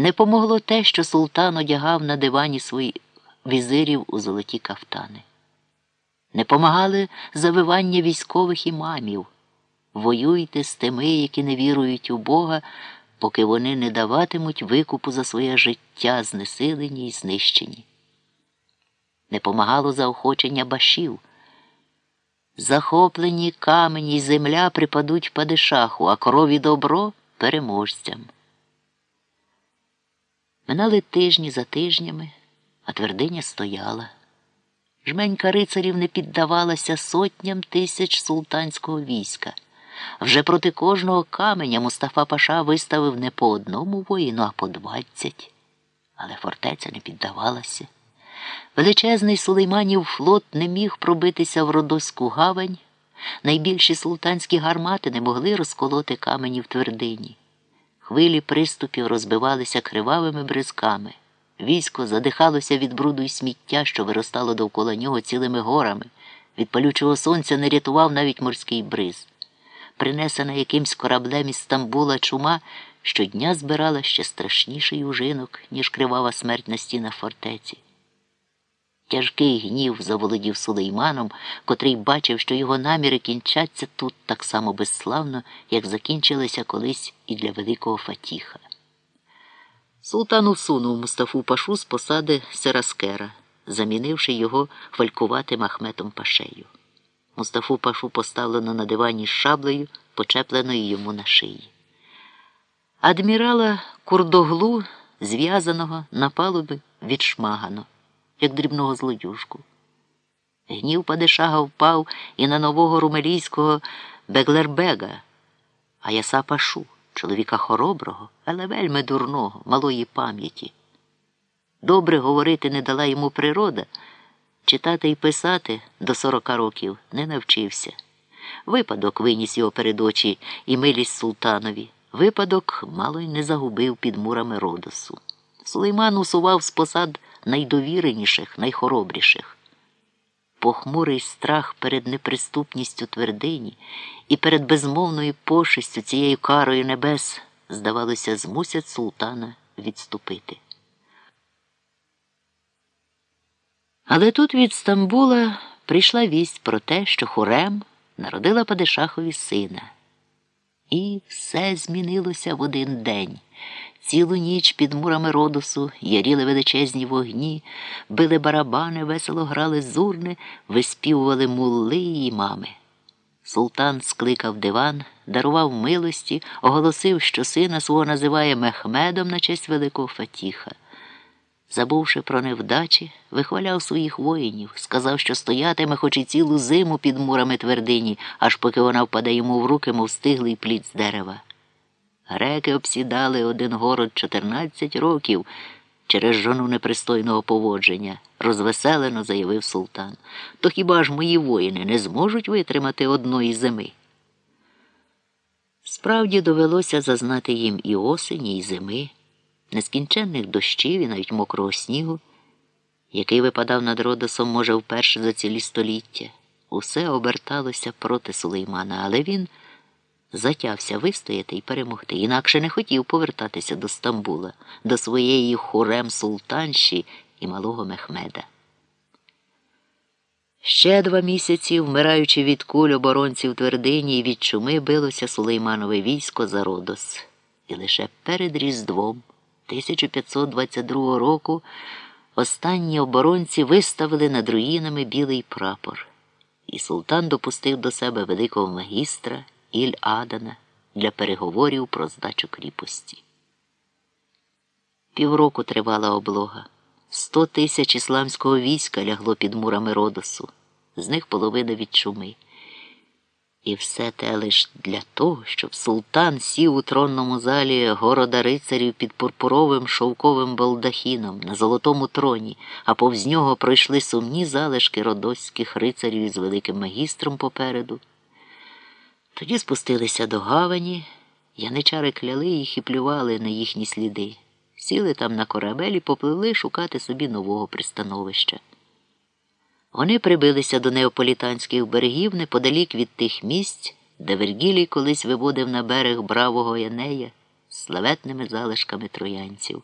Не помогло те, що султан одягав на дивані своїх візирів у золоті кафтани. Не помагали завивання військових імамів. Воюйте з тими, які не вірують у Бога, поки вони не даватимуть викупу за своє життя, знесилені і знищені. Не помагало заохочення башів. Захоплені камені й земля припадуть падишаху, а крові добро переможцям. Минали тижні за тижнями, а твердиня стояла. Жменька рицарів не піддавалася сотням тисяч султанського війська. Вже проти кожного каменя Мустафа Паша виставив не по одному воїну, а по двадцять. Але фортеця не піддавалася. Величезний сулейманів флот не міг пробитися в Родоську гавань. Найбільші султанські гармати не могли розколоти камені в твердині. Хвилі приступів розбивалися кривавими бризками. Військо задихалося від бруду й сміття, що виростало довкола нього цілими горами. Від палючого сонця не рятував навіть морський бриз. Принесена якимсь кораблем із Стамбула чума щодня збирала ще страшніший ужинок, ніж кривава смерть на стінах фортеці. Тяжкий гнів заволодів сулейманом, котрий бачив, що його наміри кінчаться тут так само безславно, як закінчилися колись і для великого Фатіха. Султан усунув Мустафу Пашу з посади Сераскера, замінивши його фалькуватим Ахметом Пашею. Мустафу Пашу поставлено на дивані з шаблею, почепленою йому на шиї. Адмірала Курдоглу, зв'язаного на палубі, відшмагано, як дрібного злодюжку. Гнів Падишага впав і на нового румелійського Беглербега, а яса Пашу чоловіка хороброго, але вельми дурного, малої пам'яті. Добре говорити не дала йому природа, читати і писати до сорока років не навчився. Випадок виніс його перед очі і милість султанові. Випадок мало й не загубив під мурами Родосу. Сулейман усував з посад найдовіреніших, найхоробріших. Похмурий страх перед неприступністю твердині і перед безмовною пошистю цією карою небес, здавалося, змусять султана відступити. Але тут від Стамбула прийшла вість про те, що Хурем народила Падишахові сина. І все змінилося в один день. Цілу ніч під мурами Родосу яріли величезні вогні, били барабани, весело грали зурни, виспівували мулли і мами. Султан скликав диван, дарував милості, оголосив, що сина свого називає Мехмедом на честь великого Фатіха. Забувши про невдачі, вихваляв своїх воїнів, сказав, що стоятиме хоч і цілу зиму під мурами твердині, аж поки вона впаде йому в руки, мов стиглий плід з дерева. Греки обсідали один город 14 років через жону непристойного поводження, розвеселено заявив султан. То хіба ж мої воїни не зможуть витримати одної зими? Справді довелося зазнати їм і осені, і зими, нескінченних дощів і навіть мокрого снігу, який випадав над Родосом, може, вперше за цілі століття. Усе оберталося проти Сулеймана, але він затявся вистояти і перемогти, інакше не хотів повертатися до Стамбула, до своєї хурем султанші і малого Мехмеда. Ще два місяці, вмираючи від куль оборонців твердині і від чуми, билося сулейманове військо за Родос. І лише перед Різдвом 1522 року останні оборонці виставили над руїнами білий прапор, і султан допустив до себе великого магістра. Іль Адана для переговорів про здачу кріпості. Півроку тривала облога. Сто тисяч ісламського війська лягло під мурами Родосу, з них половина від чуми. І все те лиш для того, щоб султан сів у тронному залі города рицарів під пурпуровим шовковим балдахіном на золотому троні, а повз нього пройшли сумні залишки родоських рицарів із великим магістром попереду. Тоді спустилися до гавані, яничари кляли їх і плювали на їхні сліди, сіли там на корабель і попливли шукати собі нового пристановища. Вони прибилися до неополітанських берегів неподалік від тих місць, де Вергілій колись виводив на берег бравого Янея славетними залишками троянців.